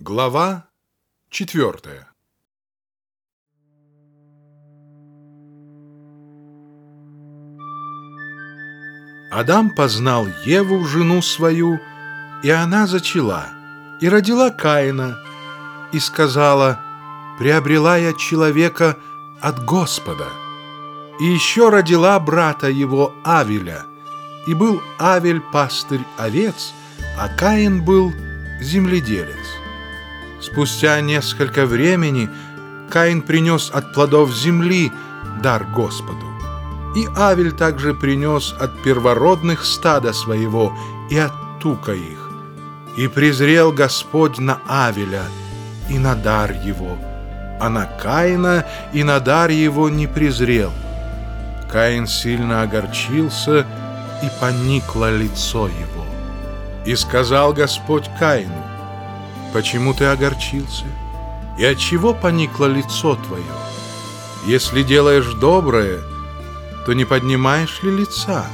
Глава четвертая Адам познал Еву, жену свою, и она зачала, и родила Каина, и сказала, «Приобрела я человека от Господа». И еще родила брата его Авеля, и был Авель пастырь овец, а Каин был земледелец. Спустя несколько времени Каин принес от плодов земли дар Господу. И Авель также принес от первородных стада своего и от тука их. И презрел Господь на Авеля и на дар его, а на Каина и на дар его не презрел. Каин сильно огорчился, и поникло лицо его. И сказал Господь Каину, Почему ты огорчился? И от чего поникло лицо твое? Если делаешь доброе, то не поднимаешь ли лица?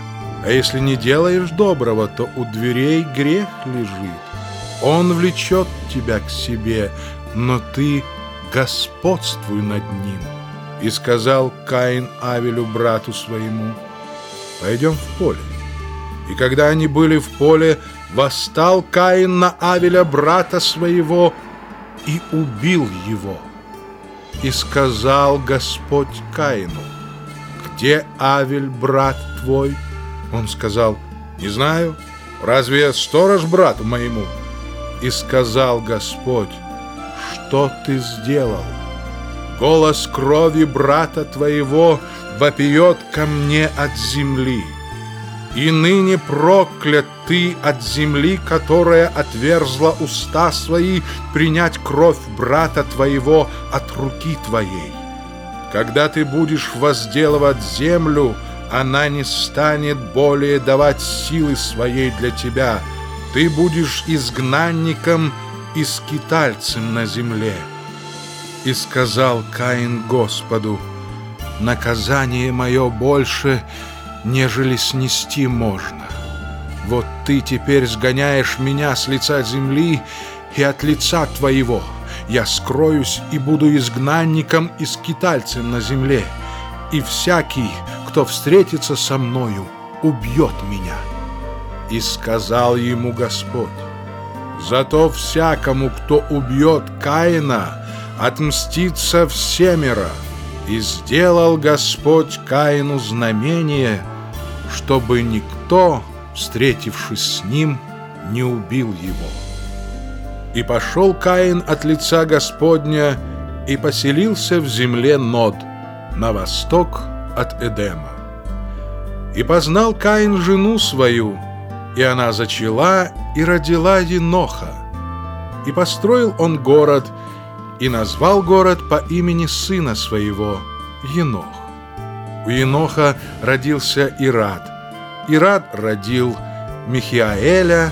А если не делаешь доброго, то у дверей грех лежит. Он влечет тебя к себе, но ты господствуй над ним. И сказал Каин Авелю, брату своему, пойдем в поле. И когда они были в поле, восстал Каин на Авеля, брата своего, и убил его. И сказал Господь Каину, «Где Авель, брат твой?» Он сказал, «Не знаю, разве я сторож брату моему?» И сказал Господь, «Что ты сделал?» Голос крови брата твоего вопиет ко мне от земли. И ныне проклят ты от земли, которая отверзла уста свои, принять кровь брата твоего от руки твоей. Когда ты будешь возделывать землю, она не станет более давать силы своей для тебя. Ты будешь изгнанником и скитальцем на земле. И сказал Каин Господу, наказание мое больше — нежели снести можно. Вот ты теперь сгоняешь меня с лица земли и от лица твоего. Я скроюсь и буду изгнанником и скитальцем на земле, и всякий, кто встретится со мною, убьет меня. И сказал ему Господь, Зато всякому, кто убьет Каина, отмстится всемеро. И сделал Господь Каину знамение — чтобы никто, встретившись с ним, не убил его. И пошел Каин от лица Господня и поселился в земле Нод, на восток от Эдема. И познал Каин жену свою, и она зачала и родила Еноха. И построил он город, и назвал город по имени сына своего Енох. У Еноха родился Ирад. Ирад родил Михиаэля,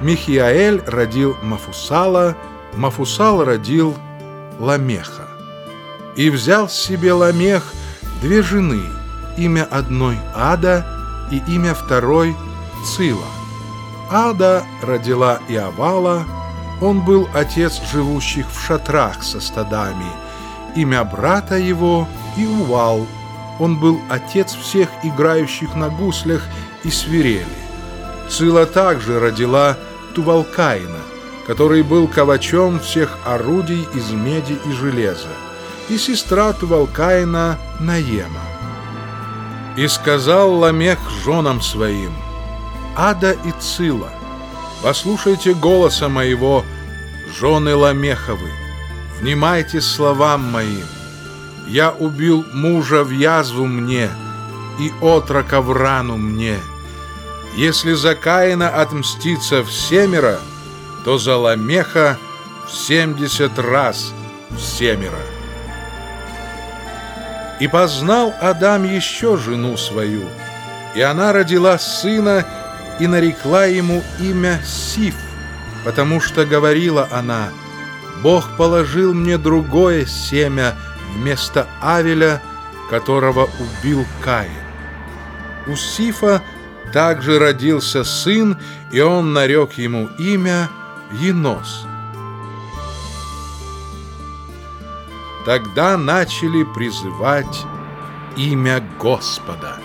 Михиаэль родил Мафусала, Мафусал родил Ламеха. И взял себе Ламех две жены, имя одной Ада и имя второй Цила. Ада родила Иавала, он был отец живущих в шатрах со стадами, имя брата его Иувал – он был отец всех играющих на гуслях и свирели. Цила также родила Тувалкаина, который был ковачом всех орудий из меди и железа, и сестра Тувалкаина Наема. И сказал Ламех женам своим, Ада и Цила, послушайте голоса моего, жены Ламеховы, внимайте словам моим, я убил мужа в язву мне и отрока в рану мне. Если за Каина отмстится в то за Ламеха в семьдесят раз в. И познал Адам еще жену свою, и она родила сына и нарекла ему имя Сиф, потому что говорила она, «Бог положил мне другое семя, вместо Авеля, которого убил Каин. У Сифа также родился сын, и он нарек ему имя Енос. Тогда начали призывать имя Господа.